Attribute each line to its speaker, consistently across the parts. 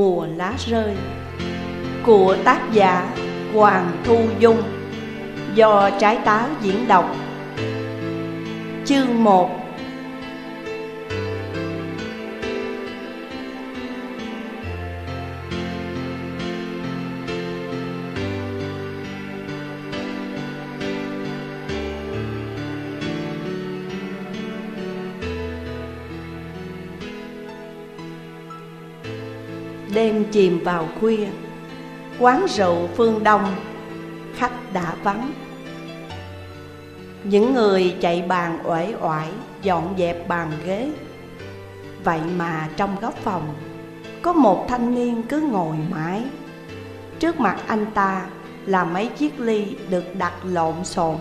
Speaker 1: Mùa Lá rơi Của tác giả Hoàng Thu Dung Do trái táo diễn đọc. Chương 1 Đêm chìm vào khuya. Quán rượu phương Đông Khách đã vắng. Những người chạy bàn uể oải Dọn dẹp bàn ghế. Vậy mà trong góc phòng Có một thanh niên cứ ngồi mãi. Trước mặt anh ta là mấy chiếc ly được đặt lộn xộn.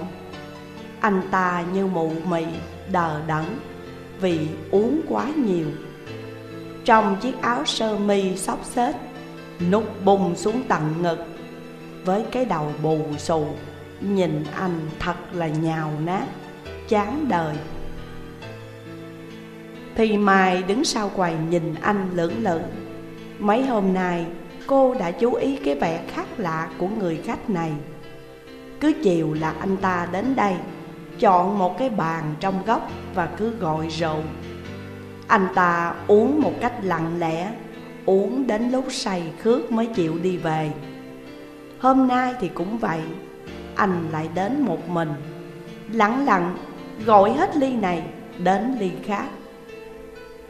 Speaker 1: Anh ta như mụ mị, đờ đẫn Vì uống quá nhiều trong chiếc áo sơ mi xốc xếch, Nút bung xuống tận ngực, Với cái đầu bù xù, Nhìn anh thật là nhào nát, Chán đời. Thì Mai đứng sau quầy nhìn anh lưỡng lự. Mấy hôm nay, cô đã chú ý cái vẻ khác lạ của người khách này. Cứ chiều là anh ta đến đây, Chọn một cái bàn trong góc và cứ gọi rượu anh ta uống một cách lặng lẽ, Uống đến lúc say khước mới chịu đi về. Hôm nay thì cũng vậy, Anh lại đến một mình. Lặng lặng, gọi hết ly này đến ly khác.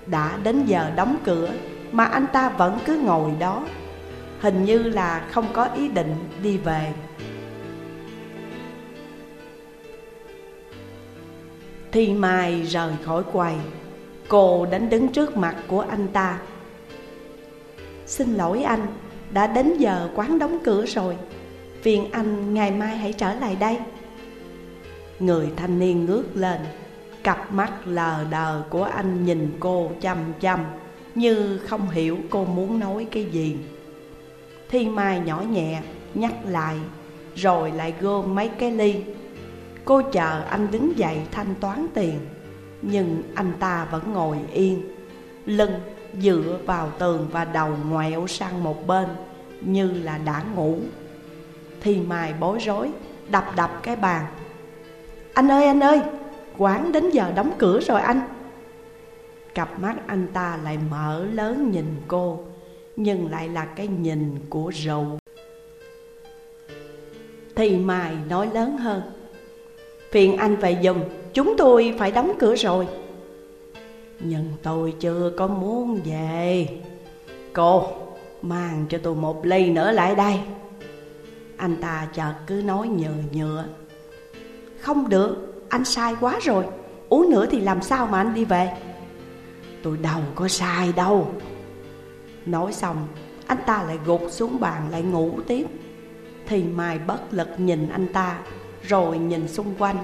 Speaker 1: Đã đến giờ đóng cửa mà anh ta vẫn cứ ngồi đó, Hình như là không có ý định đi về. Thì Mai rời khỏi quầy. Cô đến đứng trước mặt của anh ta. Xin lỗi anh, đã đến giờ quán đóng cửa rồi. Phiền anh ngày mai hãy trở lại đây. Người thanh niên ngước lên Cặp mắt lờ đờ của anh nhìn cô chăm chăm Như không hiểu cô muốn nói cái gì. Thi Mai nhỏ nhẹ nhắc lại Rồi lại gom mấy cái ly. Cô chờ anh đứng dậy thanh toán tiền nhưng anh ta vẫn ngồi yên. Lưng dựa vào tường và đầu ngoẹo sang một bên, Như là đã ngủ. Thì Mai bối rối, Đập đập cái bàn. Anh ơi anh ơi, Quán đến giờ đóng cửa rồi anh. Cặp mắt anh ta lại mở lớn nhìn cô, Nhưng lại là cái nhìn của rượu. Thì Mai nói lớn hơn. Phiền anh về dùm Chúng tôi phải đóng cửa rồi. Nhưng tôi chưa có muốn về. Cô mang cho tôi một ly nữa lại đây. Anh ta chợt cứ nói nhờ nhựa. Không được, anh sai quá rồi. Uống nữa thì làm sao mà anh đi về? Tôi đâu có sai đâu. Nói xong Anh ta lại gục xuống bàn lại ngủ tiếp. Thì Mai bất lực nhìn anh ta Rồi nhìn xung quanh.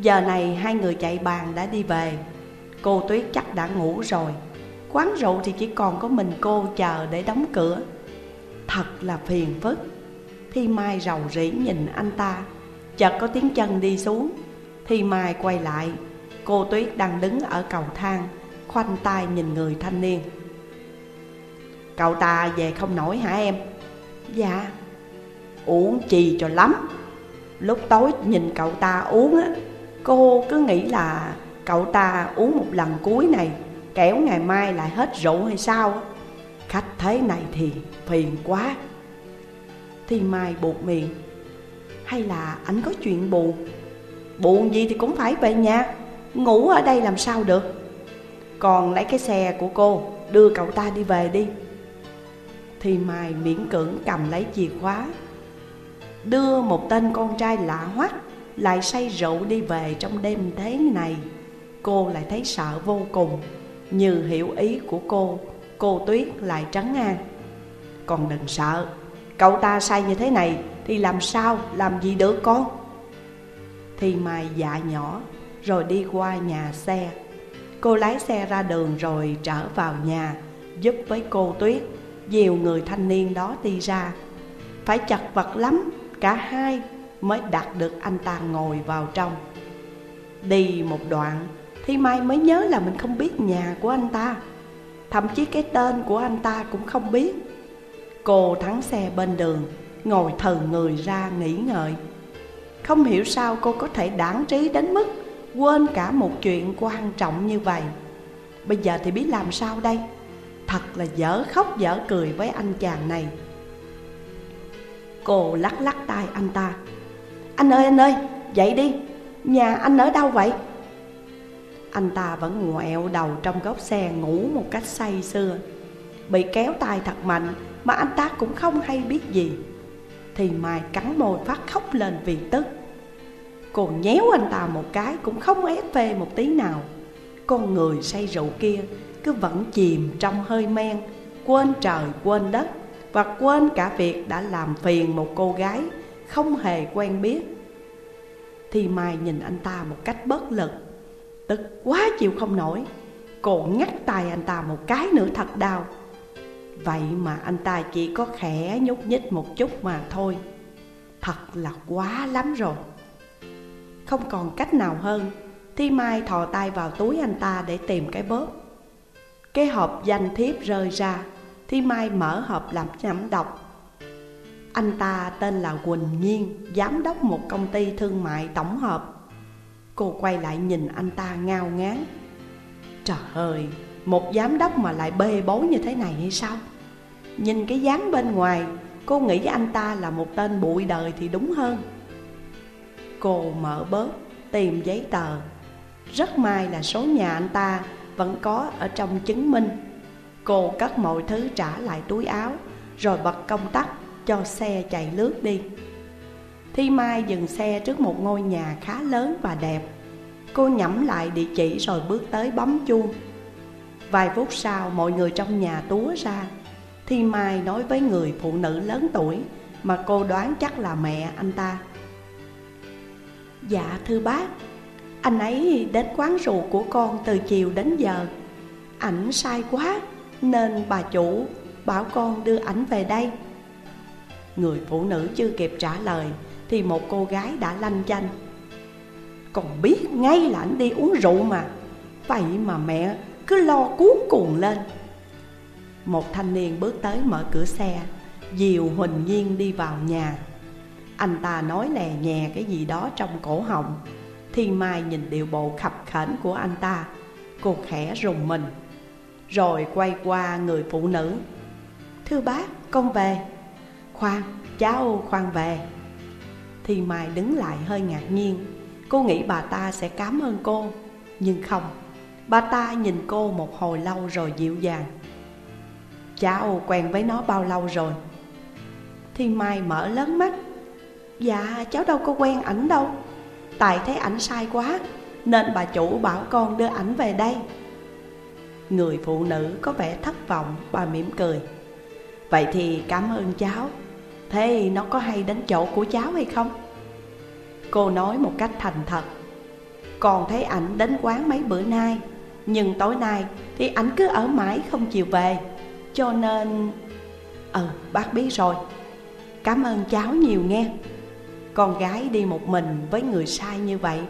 Speaker 1: Giờ này hai người chạy bàn đã đi về. Cô Tuyết chắc đã ngủ rồi. Quán rượu thì chỉ còn có mình cô chờ để đóng cửa. Thật là phiền phức. Thi Mai rầu rĩ nhìn anh ta. Chợt có tiếng chân đi xuống. Thi Mai quay lại. Cô Tuyết đang đứng ở cầu thang, Khoanh tay nhìn người thanh niên. Cậu ta về không nổi hả em? Dạ. Uống chi cho lắm. Lúc tối nhìn cậu ta uống á Cô cứ nghĩ là cậu ta uống một lần cuối này Kẻo ngày mai lại hết rượu hay sao? Khách thế này thì phiền quá. Thì Mai buộc miệng. Hay là anh có chuyện buồn? Buồn gì thì cũng phải về nhà. Ngủ ở đây làm sao được? Còn lấy cái xe của cô, Đưa cậu ta đi về đi. Thì Mai miễn cưỡng cầm lấy chìa khóa, Đưa một tên con trai lạ hoắc lại say rượu đi về trong đêm thế này. Cô lại thấy sợ vô cùng, Như hiểu ý của cô Cô Tuyết lại trấn an. Còn đừng sợ, Cậu ta say như thế này Thì làm sao, làm gì được con? Thì Mai dạ nhỏ, Rồi đi qua nhà xe. Cô lái xe ra đường rồi trở vào nhà, Giúp với cô Tuyết, Dìu người thanh niên đó đi ra. Phải chật vật lắm, Cả hai mới đặt được anh ta ngồi vào trong. Đi một đoạn thì Mai mới nhớ là mình không biết nhà của anh ta. Thậm chí cái tên của anh ta cũng không biết. Cô thắng xe bên đường, Ngồi thừ người ra nghỉ ngợi. Không hiểu sao cô có thể đáng trí đến mức Quên cả một chuyện quan trọng như vậy. Bây giờ thì biết làm sao đây? Thật là dở khóc dở cười với anh chàng này. Cô lắc lắc tay anh ta. Anh ơi anh ơi, dậy đi. Nhà anh ở đâu vậy? Anh ta vẫn ngoẹo đầu trong góc xe ngủ một cách say sưa. Bị kéo tay thật mạnh mà anh ta cũng không hay biết gì. Thì Mai cắn môi phát khóc lên vì tức. Cô nhéo anh ta một cái cũng không ép phê một tí nào. Con người say rượu kia cứ vẫn chìm trong hơi men, Quên trời, quên đất Và quên cả việc đã làm phiền một cô gái không hề quen biết, Thì Mai nhìn anh ta một cách bất lực, Tức quá chịu không nổi Cô ngắt tay anh ta một cái nữa thật đau. Vậy mà anh ta chỉ có khẽ nhúc nhích một chút mà thôi. Thật là quá lắm rồi. Không còn cách nào hơn Thi Mai thò tay vào túi anh ta để tìm cái bóp. Cái hộp danh thiếp rơi ra Thi Mai mở hộp làm nhẩm đọc. Anh ta tên là Quỳnh Nhiên Giám đốc một công ty thương mại tổng hợp. Cô quay lại nhìn anh ta ngao ngán. Trời ơi, một giám đốc mà lại bê bối như thế này hay sao? Nhìn cái dáng bên ngoài Cô nghĩ anh ta là một tên bụi đời thì đúng hơn. Cô mở bớt tìm giấy tờ. Rất may là số nhà anh ta vẫn có ở trong chứng minh. Cô cất mọi thứ trả lại túi áo Rồi bật công tắc cho xe chạy lướt đi. Thi Mai dừng xe trước một ngôi nhà khá lớn và đẹp. Cô nhẩm lại địa chỉ rồi bước tới bấm chuông. Vài phút sau, mọi người trong nhà túa ra. Thi Mai nói với người phụ nữ lớn tuổi Mà cô đoán chắc là mẹ anh ta. Dạ thưa bác. Anh ấy đến quán rượu của con từ chiều đến giờ. Ảnh sai quá, Nên bà chủ bảo con đưa ảnh về đây. Người phụ nữ chưa kịp trả lời Thì một cô gái đã lanh chanh. Còn biết ngay là anh đi uống rượu mà. Vậy mà mẹ cứ lo cuốn cuồng lên. Một thanh niên bước tới mở cửa xe Dìu Huỳnh Nhiên đi vào nhà. Anh ta nói lè nhè cái gì đó trong cổ họng. Thiên Mai nhìn điệu bộ khập khểnh của anh ta. Cô khẽ rùng mình. Rồi quay qua người phụ nữ. Thưa bác, con về. Khoan, cháu khoan về. Thì Mai đứng lại hơi ngạc nhiên. Cô nghĩ bà ta sẽ cảm ơn cô. Nhưng không Bà ta nhìn cô một hồi lâu rồi dịu dàng. Cháu quen với nó bao lâu rồi? Thì Mai mở lớn mắt. Dạ cháu đâu có quen ảnh đâu. Tại thấy ảnh sai quá Nên bà chủ bảo con đưa ảnh về đây. Người phụ nữ có vẻ thất vọng Bà mỉm cười. Vậy thì cảm ơn cháu. Thế nó có hay đến chỗ của cháu hay không? Cô nói một cách thành thật. Còn thấy ảnh đến quán mấy bữa nay, Nhưng tối nay thì ảnh cứ ở mãi không chịu về. Cho nên Ừ bác biết rồi. Cảm ơn cháu nhiều nghe. Con gái đi một mình với người sai như vậy,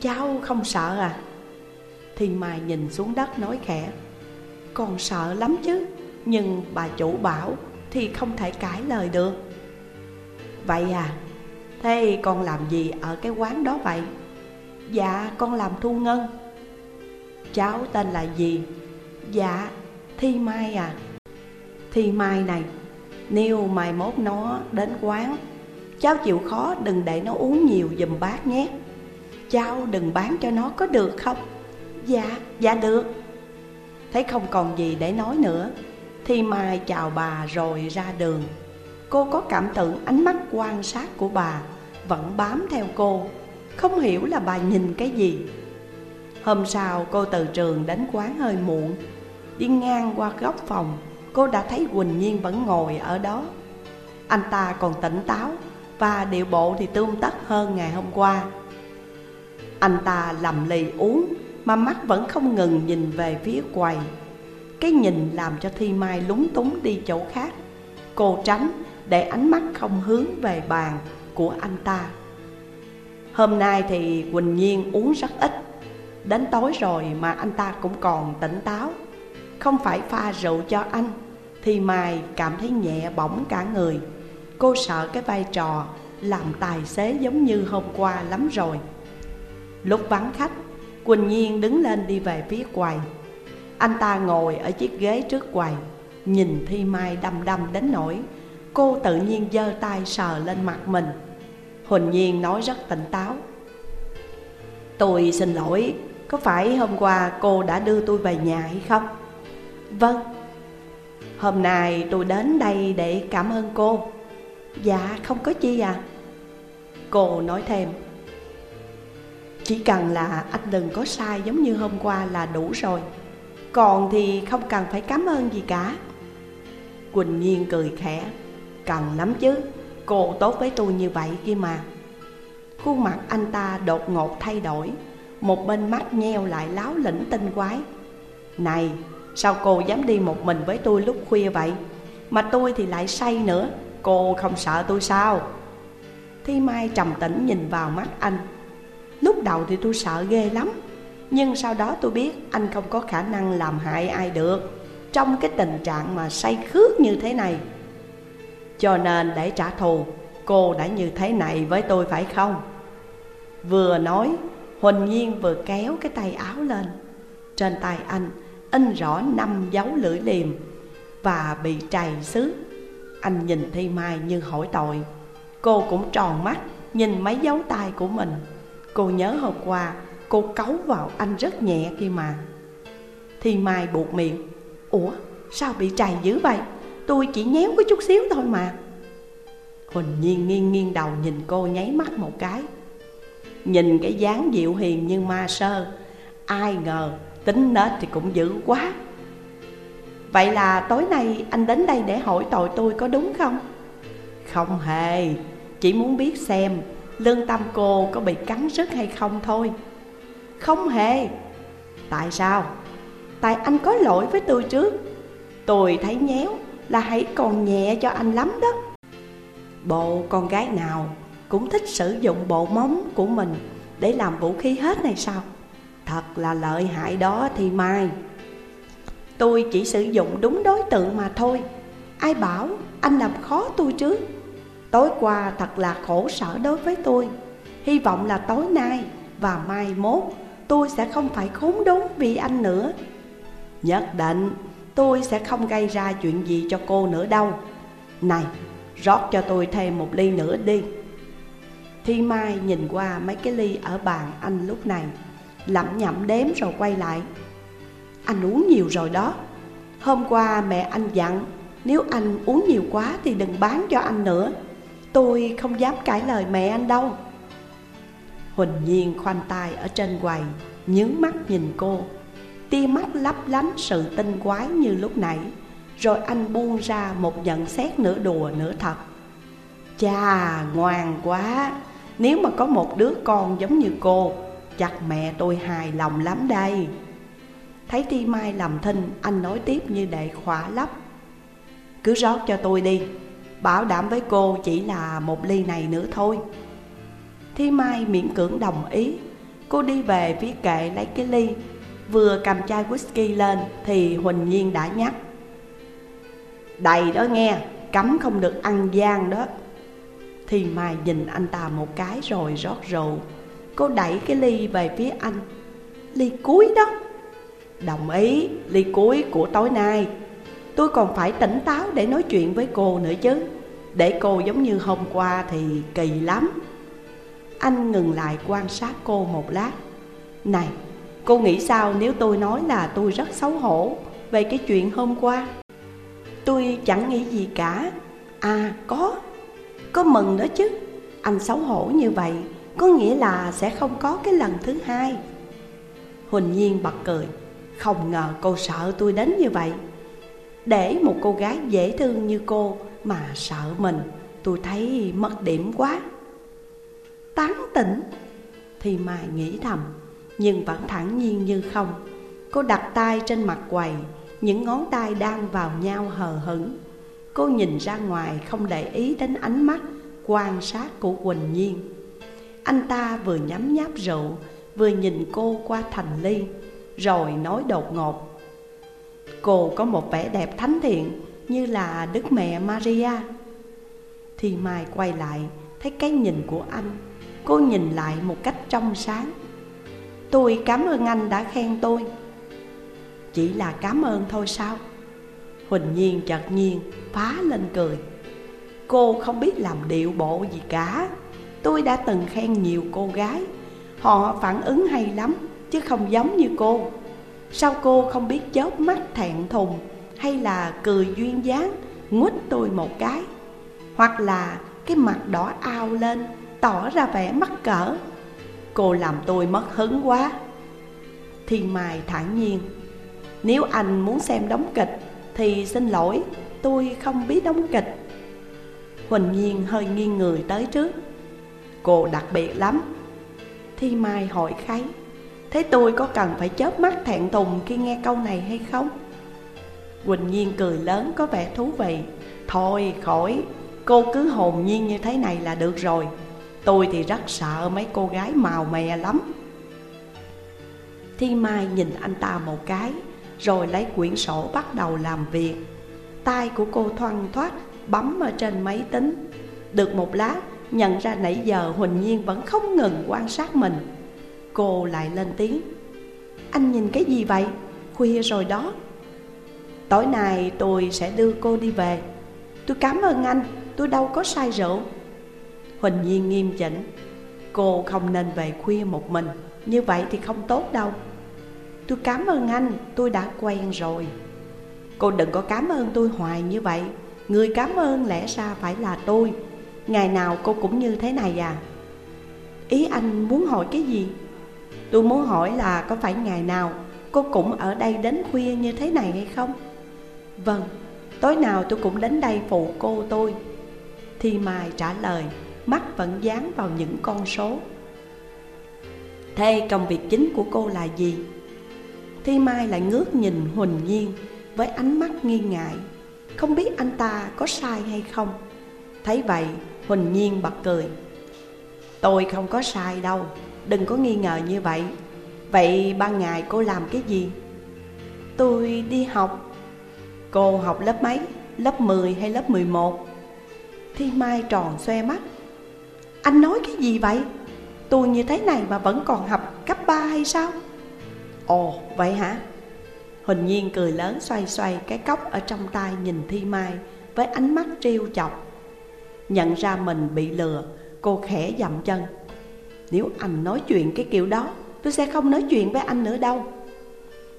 Speaker 1: Cháu không sợ à? Thiên Mai nhìn xuống đất nói khẽ. Con sợ lắm chứ, Nhưng bà chủ bảo Thì không thể cãi lời được. Vậy à Thế con làm gì ở cái quán đó vậy? Dạ con làm thu ngân. Cháu tên là gì? Dạ Thi Mai à. Thi mai này Nếu mai mốt nó đến quán Cháu chịu khó đừng để nó uống nhiều dùm bác nhé. Cháu đừng bán cho nó có được không? Dạ, dạ được. Thấy không còn gì để nói nữa. Thi Mai chào bà rồi ra đường. Cô có cảm tưởng ánh mắt quan sát của bà Vẫn bám theo cô, Không hiểu là bà nhìn cái gì. Hôm sau, cô từ trường đến quán hơi muộn. Đi ngang qua góc phòng, cô đã thấy Quỳnh Nhiên vẫn ngồi ở đó. Anh ta còn tỉnh táo và điệu bộ thì tươm tất hơn ngày hôm qua. Anh ta lầm lì uống mà mắt vẫn không ngừng nhìn về phía quầy. Cái nhìn làm cho Thi Mai lúng túng đi chỗ khác. Cô tránh để ánh mắt không hướng về bàn của anh ta. Hôm nay thì Quỳnh Nhiên uống rất ít. Đến tối rồi mà anh ta cũng còn tỉnh táo. Không phải pha rượu cho anh, Thì Mai cảm thấy nhẹ bỏng cả người. Cô sợ cái vai trò làm tài xế giống như hôm qua lắm rồi. Lúc vắng khách, Quỳnh Nhiên đứng lên đi về phía quầy. Anh ta ngồi ở chiếc ghế trước quầy, Nhìn Thi Mai đăm đăm đến nỗi Cô tự nhiên giơ tay sờ lên mặt mình. Huỳnh Nhiên nói rất tỉnh táo. Tôi xin lỗi, Có phải hôm qua cô đã đưa tôi về nhà hay không? Vâng. Hôm nay tôi đến đây để cảm ơn cô. Dạ không có chi à Cô nói thêm. Chỉ cần là anh đừng có sai giống như hôm qua là đủ rồi. Còn thì không cần phải cảm ơn gì cả. Quỳnh Nhiên cười khẽ. Cần lắm chứ. Cô tốt với tôi như vậy kia mà. Khuôn mặt anh ta đột ngột thay đổi, Một bên mắt nheo lại láo lĩnh tinh quái. Này, sao cô dám đi một mình với tôi lúc khuya vậy? Mà tôi thì lại say nữa, Cô không sợ tôi sao? Thi Mai trầm tĩnh nhìn vào mắt anh. Lúc đầu thì tôi sợ ghê lắm, Nhưng sau đó tôi biết anh không có khả năng làm hại ai được. Trong cái tình trạng mà say khước như thế này cho nên để trả thù, Cô đã như thế này với tôi phải không? Vừa nói, Huỳnh Nhiên vừa kéo cái tay áo lên. Trên tay anh in rõ năm dấu lưỡi liềm Và bị trầy xứ. Anh nhìn Thi Mai như hỏi tội. Cô cũng tròn mắt nhìn mấy dấu tay của mình. Cô nhớ hôm qua, cô cấu vào anh rất nhẹ kia mà. Thi Mai buộc miệng. Ủa, sao bị trầy dữ vậy? Tôi chỉ nhéo có chút xíu thôi mà. Huỳnh Nhiên nghiêng nghiêng đầu nhìn cô nháy mắt một cái. Nhìn cái dáng dịu hiền như ma sơ Ai ngờ tính nết thì cũng dữ quá. Vậy là tối nay anh đến đây để hỏi tội tôi có đúng không? Không hề, chỉ muốn biết xem lương tâm cô có bị cắn rứt hay không thôi. Không hề. Tại sao? Tại anh có lỗi với tôi trước. Tôi thấy nhéo là hãy còn nhẹ cho anh lắm đó. Bộ con gái nào cũng thích sử dụng bộ móng của mình để làm vũ khí hết này sao? Thật là lợi hại đó thì mai. Tôi chỉ sử dụng đúng đối tượng mà thôi. Ai bảo anh làm khó tôi chứ? Tối qua thật là khổ sở đối với tôi. Hy vọng là tối nay và mai mốt Tôi sẽ không phải khốn đốn vì anh nữa. Nhất định tôi sẽ không gây ra chuyện gì cho cô nữa đâu. Này, rót cho tôi thêm một ly nữa đi. Thi Mai nhìn qua mấy cái ly ở bàn anh lúc này Lẩm nhẩm đếm rồi quay lại. Anh uống nhiều rồi đó. Hôm qua mẹ anh dặn Nếu anh uống nhiều quá thì đừng bán cho anh nữa. Tôi không dám cãi lời mẹ anh đâu. Huỳnh Nhiên khoanh tay ở trên quầy Nhướng mắt nhìn cô. Tia mắt lấp lánh sự tinh quái như lúc nãy, Rồi anh buông ra một nhận xét nửa đùa nửa thật. Chà, ngoan quá. Nếu mà có một đứa con giống như cô, Chắc mẹ tôi hài lòng lắm đây. Thấy Ti Mai làm thinh, Anh nói tiếp như để khỏa lấp. Cứ rót cho tôi đi, Bảo đảm với cô chỉ là một ly này nữa thôi. Thi Mai miễn cưỡng đồng ý. Cô đi về phía kệ lấy cái ly Vừa cầm chai whisky lên Thì Huỳnh Nhiên đã nhắc. Đầy đó nghe Cấm không được ăn gian đó. Thì Mai nhìn anh ta một cái rồi rót rượu. Cô đẩy cái ly về phía anh. Ly cuối đó. Đồng ý ly cuối của tối nay. Tôi còn phải tỉnh táo để nói chuyện với cô nữa chứ. Để cô giống như hôm qua thì kỳ lắm. Anh ngừng lại quan sát cô một lát. Này, cô nghĩ sao nếu tôi nói là tôi rất xấu hổ Về cái chuyện hôm qua? Tôi chẳng nghĩ gì cả. À có, có mừng đó chứ. Anh xấu hổ như vậy Có nghĩa là sẽ không có cái lần thứ hai. Huỳnh Nhiên bật cười. Không ngờ cô sợ tôi đến như vậy. Để một cô gái dễ thương như cô mà sợ mình Tôi thấy mất điểm quá. Tán tỉnh. Thì Mai nghĩ thầm nhưng vẫn thẳng nhiên như không. Cô đặt tay trên mặt quầy, Những ngón tay đang vào nhau hờ hững. Cô nhìn ra ngoài, không để ý đến ánh mắt Quan sát của Quỳnh Nhiên. Anh ta vừa nhắm nháp rượu, Vừa nhìn cô qua thành ly, Rồi nói đột ngột. Cô có một vẻ đẹp thánh thiện, như là Đức Mẹ Maria. Thì Mai quay lại, thấy cái nhìn của anh. Cô nhìn lại một cách trong sáng. Tôi cảm ơn anh đã khen tôi. Chỉ là cảm ơn thôi sao? Huỳnh Nhiên chợt nhiên phá lên cười. Cô không biết làm điệu bộ gì cả. Tôi đã từng khen nhiều cô gái. Họ phản ứng hay lắm, Chứ không giống như cô. Sao cô không biết chớp mắt thẹn thùng Hay là cười duyên dáng, Nguýt tôi một cái? Hoặc là cái mặt đỏ ao lên, Tỏ ra vẻ mắc cỡ? Cô làm tôi mất hứng quá. Thiên Mai thản nhiên Nếu anh muốn xem đóng kịch Thì xin lỗi Tôi không biết đóng kịch. Huỳnh Nhiên hơi nghiêng người tới trước. Cô đặc biệt lắm. Thi Mai hỏi kháy Thế tôi có cần phải chớp mắt thẹn thùng khi nghe câu này hay không? Quỳnh Nhiên cười lớn có vẻ thú vị. Thôi khỏi, cô cứ hồn nhiên như thế này là được rồi. Tôi thì rất sợ mấy cô gái màu mè lắm. Thi Mai nhìn anh ta một cái Rồi lấy quyển sổ bắt đầu làm việc. Tay của cô thoăn thoát bấm ở trên máy tính. Được một lát nhận ra nãy giờ Huỳnh Nhiên vẫn không ngừng quan sát mình. Cô lại lên tiếng. Anh nhìn cái gì vậy? Khuya rồi đó. Tối nay tôi sẽ đưa cô đi về. Tôi cảm ơn anh, tôi đâu có say rượu. Huỳnh Nhiên nghiêm chỉnh. Cô không nên về khuya một mình Như vậy thì không tốt đâu. Tôi cảm ơn anh, tôi đã quen rồi. Cô đừng có cảm ơn tôi hoài như vậy. Người cảm ơn lẽ ra phải là tôi. Ngày nào cô cũng như thế này à? Ý anh muốn hỏi cái gì? Tôi muốn hỏi là có phải ngày nào Cô cũng ở đây đến khuya như thế này hay không? Vâng Tối nào tôi cũng đến đây phụ cô tôi. Thi Mai trả lời. Mắt vẫn dán vào những con số Thế công việc chính của cô là gì? Thi Mai lại ngước nhìn Huỳnh Nhiên Với ánh mắt nghi ngại Không biết anh ta có sai hay không Thấy vậy Huỳnh Nhiên bật cười Tôi không có sai đâu Đừng có nghi ngờ như vậy Vậy ban ngày cô làm cái gì? Tôi đi học Cô học lớp mấy? Lớp 10 hay lớp 11? Thi Mai tròn xoe mắt anh nói cái gì vậy? Tôi như thế này mà vẫn còn học cấp 3 hay sao? Ồ, vậy hả? Huỳnh Nhiên cười lớn xoay xoay cái cốc ở trong tay nhìn Thi Mai Với ánh mắt trêu chọc Nhận ra mình bị lừa, Cô khẽ dậm chân Nếu anh nói chuyện cái kiểu đó, Tôi sẽ không nói chuyện với anh nữa đâu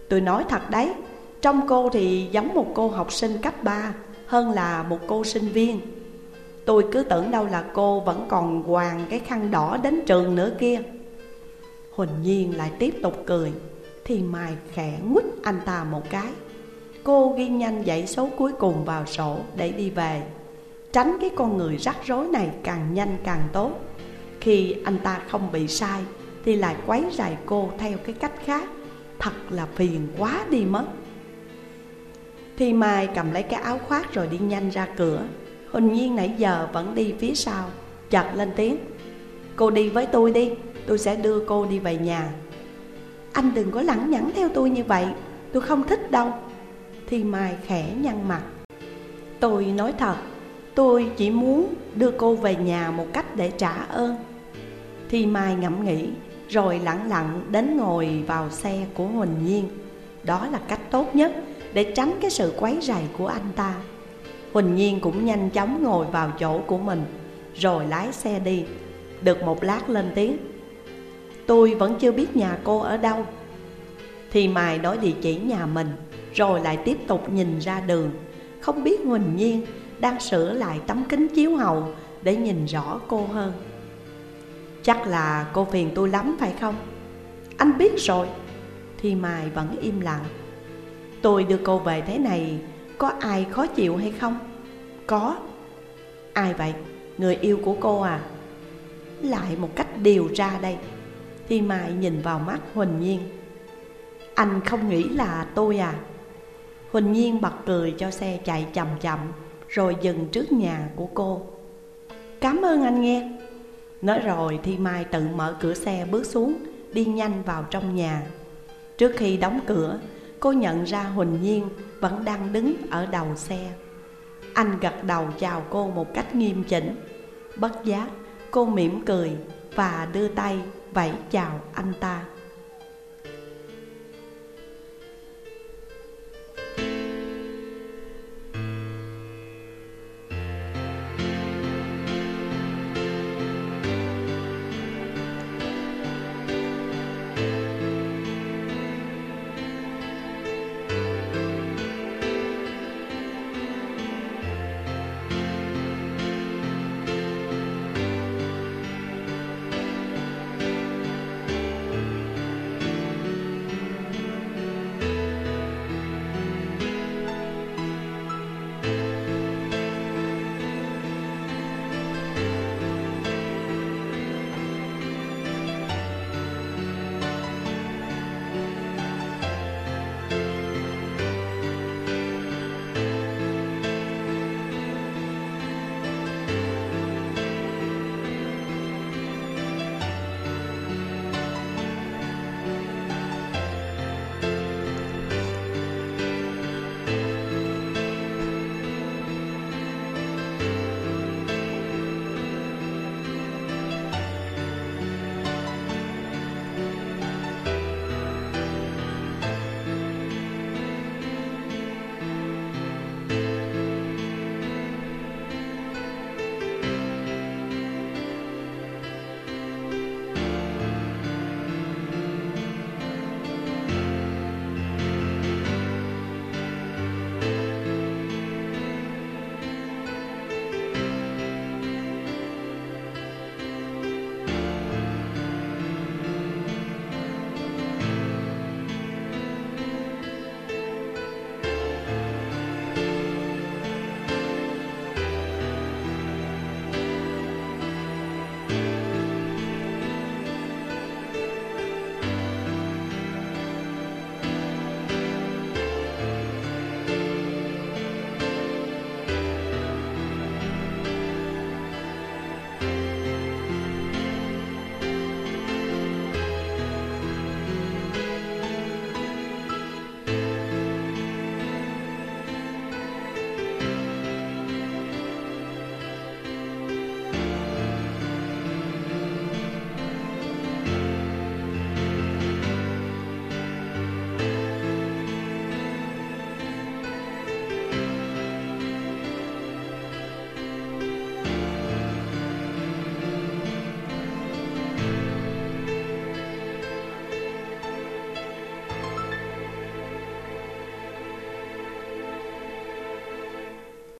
Speaker 1: Tôi nói thật đấy, Trong cô thì giống một cô học sinh cấp 3 Hơn là một cô sinh viên Tôi cứ tưởng đâu là cô vẫn còn hoàng cái khăn đỏ đến trường nữa kia. Huỳnh Nhiên lại tiếp tục cười, Thì Mai khẽ nguýt anh ta một cái. Cô ghi nhanh dãy số cuối cùng vào sổ để đi về. Tránh cái con người rắc rối này càng nhanh càng tốt. Khi anh ta không bị sai, Thì lại quấy rầy cô theo cái cách khác. Thật là phiền quá đi mất. Thì Mai cầm lấy cái áo khoác rồi đi nhanh ra cửa. Huỳnh Nhiên nãy giờ vẫn đi phía sau, Chợt lên tiếng. Cô đi với tôi đi, Tôi sẽ đưa cô đi về nhà. Anh đừng có lẳng nhẳng theo tôi như vậy, Tôi không thích đâu. Thi Mai khẽ nhăn mặt. Tôi nói thật, Tôi chỉ muốn đưa cô về nhà một cách để trả ơn. Thi Mai ngẫm nghĩ, Rồi lặng lặng đến ngồi vào xe của Huỳnh Nhiên. Đó là cách tốt nhất để tránh cái sự quấy rầy của anh ta. Huỳnh Nhiên cũng nhanh chóng ngồi vào chỗ của mình, Rồi lái xe đi. Được một lát lên tiếng, Tôi vẫn chưa biết nhà cô ở đâu. Thì mài nói địa chỉ nhà mình, Rồi lại tiếp tục nhìn ra đường. Không biết Huỳnh Nhiên đang sửa lại tấm kính chiếu hậu để nhìn rõ cô hơn. Chắc là cô phiền tôi lắm, phải không? Anh biết rồi. Thì mài vẫn im lặng. Tôi đưa cô về thế này có ai khó chịu hay không? Có Ai vậy? Người yêu của cô à? Lại một cách điều ra đây Thì Mai nhìn vào mắt Huỳnh Nhiên Anh không nghĩ là tôi à? Huỳnh Nhiên bật cười cho xe chạy chậm chậm, rồi dừng trước nhà của cô Cảm ơn anh nghe Nói rồi thì Mai tự mở cửa xe bước xuống, Đi nhanh vào trong nhà Trước khi đóng cửa Cô nhận ra Huỳnh Nhiên Vẫn đang đứng ở đầu xe. Anh gật đầu chào cô một cách nghiêm chỉnh. Bất giác, cô mỉm cười và đưa tay vẫy chào anh ta.